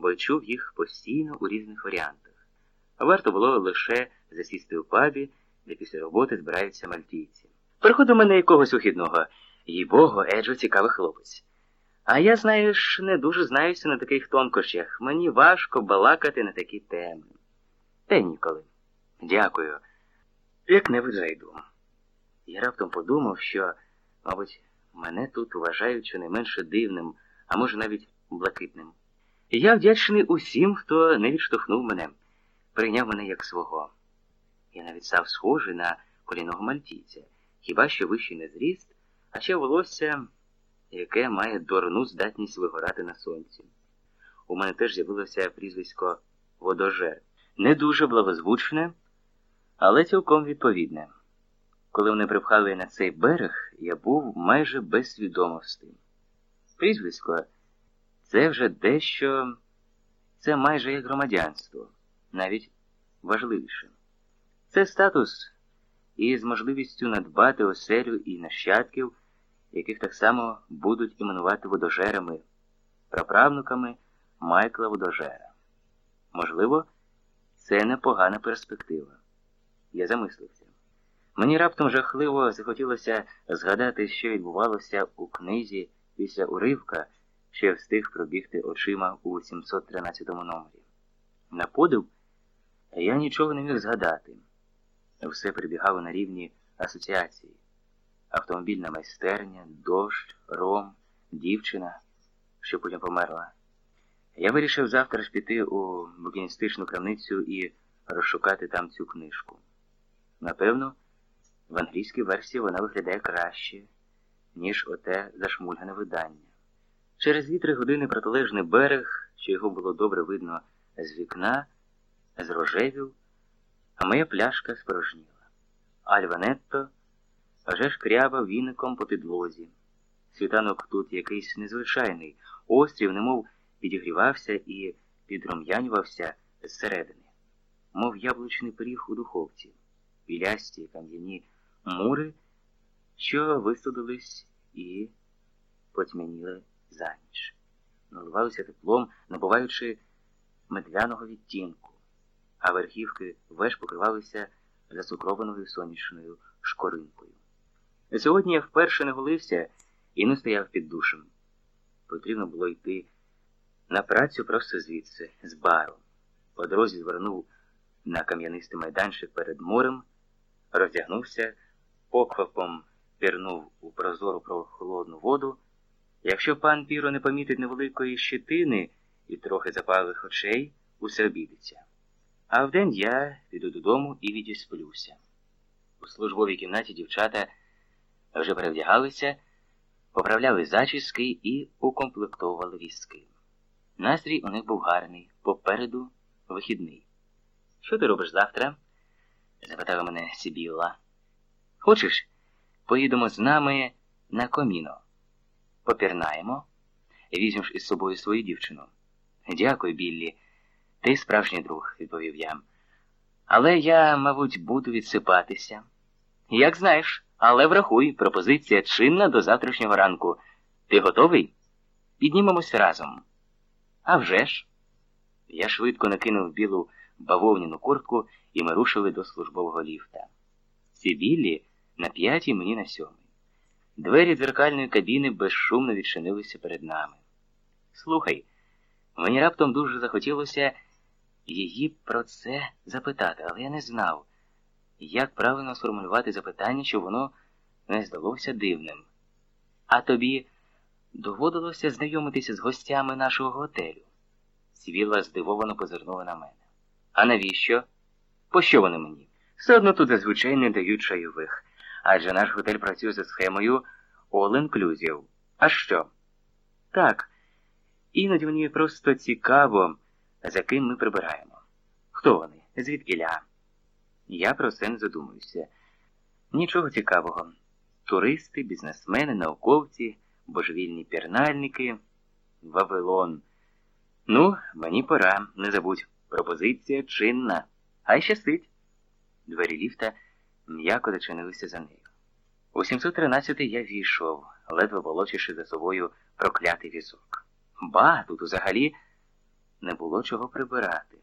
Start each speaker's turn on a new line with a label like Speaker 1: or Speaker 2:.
Speaker 1: бо чув їх постійно у різних варіантах. Варто було лише засісти у пабі, де після роботи збираються мальтійці. Приходу мене якогось ухідного, їй богу, Еджо цікавий хлопець. А я, знаєш, не дуже знаюся на таких тонкощах. Мені важко балакати на такі теми. Та ніколи. Дякую. Як-небудь зайду. Я раптом подумав, що, мабуть, мене тут вважають щонайменше дивним, а може навіть блакитним. І я вдячний усім, хто не відштовхнув мене, прийняв мене як свого. Я навіть став схожий на коліного мальтійця, хіба що вищий не зріст, а ще волосся, яке має дурну здатність вигорати на сонці. У мене теж з'явилося прізвисько водожер. Не дуже благозвучне, але цілком відповідне. Коли вони припхали на цей берег, я був майже без свідомості. Прізвисько це вже дещо, це майже як громадянство, навіть важливіше. Це статус із можливістю надбати оселю і нащадків, яких так само будуть іменувати водожерами, праправнуками Майкла Водожера. Можливо, це непогана перспектива. Я замислився. Мені раптом жахливо захотілося згадати, що відбувалося у книзі після уривка, я встиг пробігти очима у 713 номері. На подив я нічого не міг згадати. Все прибігало на рівні асоціації. Автомобільна майстерня, дощ, ром, дівчина, що потім померла. Я вирішив завтра ж піти у букіністичну крамницю і розшукати там цю книжку. Напевно, в англійській версії вона виглядає краще, ніж оте зашмульгане видання. Через дві-три години протилежний берег, що його було добре видно з вікна, зрожевів, а моя пляшка спорожніла. Альванетто вже шкрябав віником по підлозі. Світанок тут якийсь незвичайний, острів, немов підігрівався і підрум'янювався зсередини, мов яблучний пиріг у духовці, білясті кам'яні мури, що висудились і потьмяніли за ніч, наливалися теплом, набуваючи медвяного відтінку, а верхівки веж покривалися засукрованою сонячною шкоринкою. Сьогодні я вперше не голився і не стояв під душем. Потрібно було йти на працю просто звідси, з бару. По дорозі звернув на кам'янистий майданчик перед морем, роздягнувся, поквапом пірнув у прозору прохолодну воду. Якщо пан Піро не помітить невеликої щетини і трохи запалих очей, усе обідеться. А вдень я піду додому і відісплюся. У службовій кімнаті дівчата вже перевдягалися, поправляли зачіски і укомплектовували візки. Настрій у них був гарний, попереду вихідний. Що ти робиш завтра? запитала мене Сібіла. Хочеш, поїдемо з нами на коміно? Попірнаємо, візьмеш із собою свою дівчину. Дякую, Біллі. Ти справжній друг, відповів я. Але я, мабуть, буду відсипатися. Як знаєш, але врахуй, пропозиція чинна до завтрашнього ранку. Ти готовий? Піднімемося разом. «А вже ж!» Я швидко накинув білу бавовняну куртку, і ми рушили до службового ліфта. Ці білі на п'ятій, мені на сьомій. Двері дзеркальної кабіни безшумно відчинилися перед нами. Слухай, мені раптом дуже захотілося її про це запитати, але я не знав, як правильно сформулювати запитання, щоб воно не здалося дивним. А тобі доводилося знайомитися з гостями нашого готелю? Свіла здивовано позирнула на мене. А навіщо? Пощо вони мені? Все одно тут зазвичай не дають чайових, адже наш готель працює за схемою All Inclusive. А що? Так. Іноді мені просто цікаво, за ким ми прибираємо. Хто вони? Звідкіля? Я про це не задумуюся. Нічого цікавого. Туристи, бізнесмени, науковці, божевільні пірнальники, Вавилон. Ну, мені пора, не забудь. Пропозиція чинна. Хай щастить. Двері ліфта м'яко зачинилися за нею. У 713 я війшов, ледве волочивши за собою проклятий візок. Ба, тут взагалі не було чого прибирати.